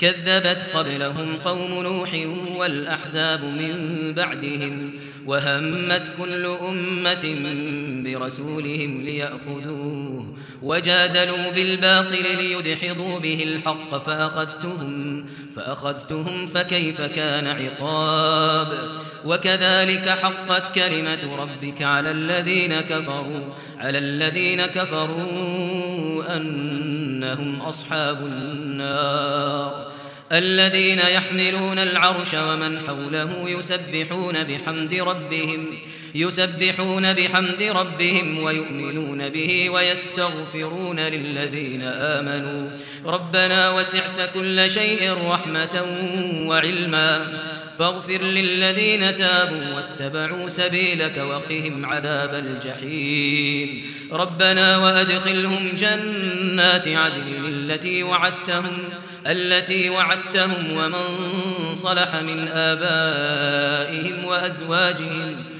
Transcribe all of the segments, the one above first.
كذبت قبلهم قوم نوح والأحزاب من بعدهم وهمت كل أمة برسولهم ليأخذوه وجادلوا بالباطل ليدحضوا به الحق فأخذتهم فأخذتهم فكيف كان عقاب وكذلك حقت كلمة ربك على الذين كفروا على الذين كفروا أنهم أصحاب النار. الذين يحملون العرش ومن حوله يسبحون بحمد ربهم. يسبحون بحمد ربهم ويؤمنون به ويستغفرون للذين آمنوا. ربنا وسعت كل شيء رحمة وعلما. فاغفر للذين تابوا واتبعوا سبيلك وقهم عذاب الجحيم. ربنا وأدخلهم جنات عدن التي وعدتهم التي وعدتهم ومن صلح من آبائهم وأزواجهم.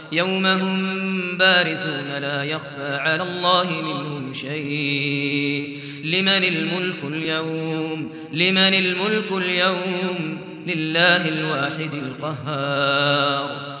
يوم هم بارزون لا يخفى على الله منهم شيء. لمن الملك اليوم؟ لمن الملك اليوم؟ لله الواحد القهار.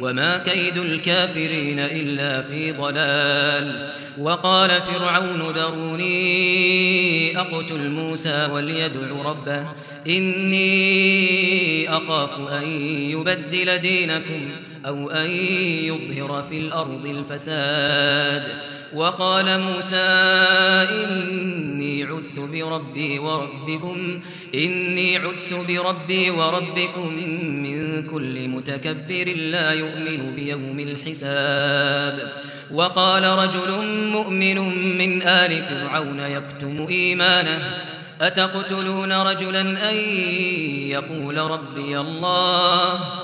وما كيد الكافرين إلا في ضلال وقال فرعون ذروني أقتل موسى وليدع ربه إني أخاف أن يبدل دينكم أو أن يظهر في الأرض الفساد. وقال موسى إني عذت بربي وربكم إني عذت بربي وربكم من كل متكبر لا يؤمن بيوم الحساب. وقال رجل مؤمن من آل فرعون يكتم إيمانه أتقتلون رجلا أن يقول ربي الله؟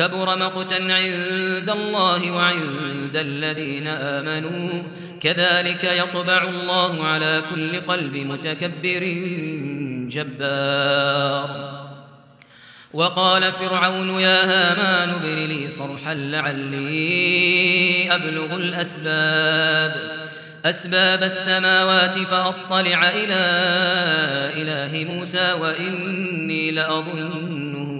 كبر مقتا عند الله وعند الذين آمنوا. كذلك يطبع الله على كل قلب متكبر جبار. وقال فرعون يا هامان ابن لي صرحا لعلي أبلغ الأسباب. أسباب السماوات فأطلع إلى إله موسى وإني لأظنه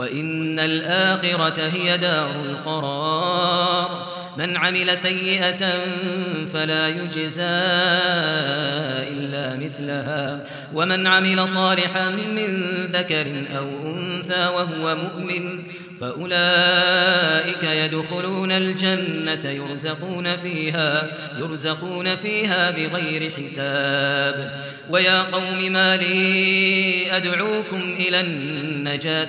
وإن الآخرة هي دار القرار من عمل سيئة فلا يجزى إلا مثلها ومن عمل صالحا من ذكر أو أنثى وهو مؤمن فأولئك يدخلون الجنة يرزقون فيها يرزقون فيها بغير حساب ويا قوم ما لي أدعوكم إلى النجاة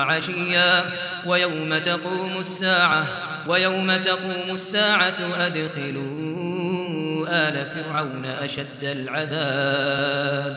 وعشيا ويوم تقوم الساعة ويوم تقوم الساعة أدخلوا آل فرعون أشد العذاب.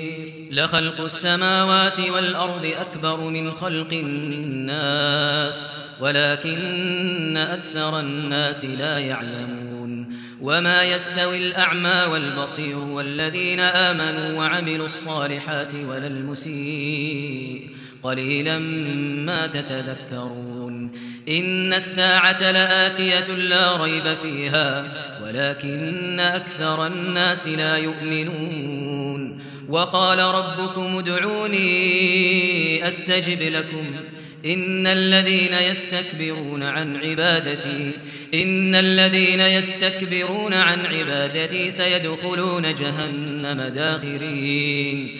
لخلق السماوات والأرض أكبر من خلق الناس ولكن أكثر الناس لا يعلمون. وما يستوي الأعمى والبصير والذين آمنوا وعملوا الصالحات ولا المسيء. قليلا ما تتذكرون. إن الساعة لآتية لا ريب فيها ولكن أكثر الناس لا يؤمنون. وقال ربكم ادعوني أستجب لكم. إن الذين يستكبرون عن عبادتي إن الذين يستكبرون عن عبادتي سيدخلون جهنم داخرين.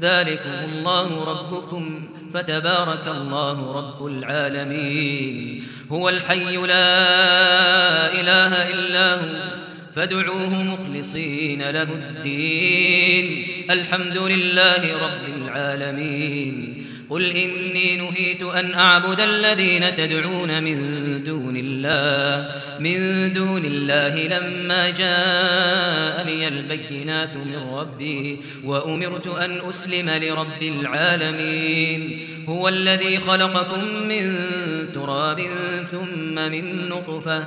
ذلكم الله ربكم فتبارك الله رب العالمين. هو الحي لا إله إلا هو فادعوه مخلصين له الدين. الحمد لله رب العالمين. قل إني نهيت أن أعبد الذين تدعون من دون الله من دون الله لما جاءني البينات من ربي وأمرت أن أسلم لرب العالمين. هو الذي خلقكم من تراب ثم من نطفة.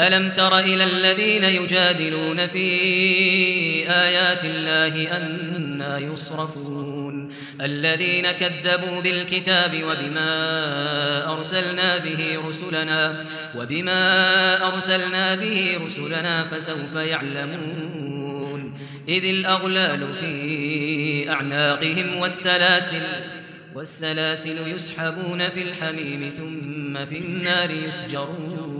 ألم تر إلى الذين يجادلون في آيات الله أنا يصرفون؟ الذين كذبوا بالكتاب وبما أرسلنا به رسلنا وبما أرسلنا به رسلنا فسوف يعلمون. إذ الأغلال في أعناقهم والسلاسل والسلاسل يسحبون في الحميم ثم في النار يسجرون.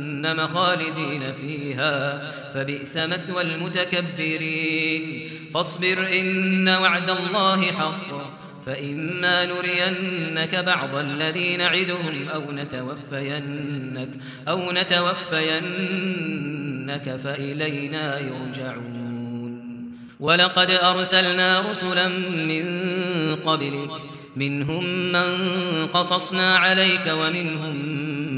خالدين فيها فبئس مثوى المتكبرين. فاصبر إن وعد الله حق فإما نرينك بعض الذي نعدهم أو نتوفينك أو نتوفينك فإلينا يرجعون. ولقد أرسلنا رسلا من قبلك منهم من قصصنا عليك ومنهم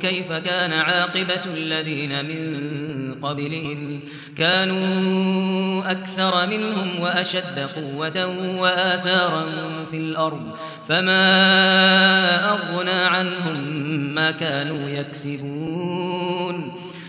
كيف كان عاقبة الذين من قبلهم. كانوا أكثر منهم وأشد قوة وآثارا في الأرض. فما أغنى عنهم ما كانوا يكسبون.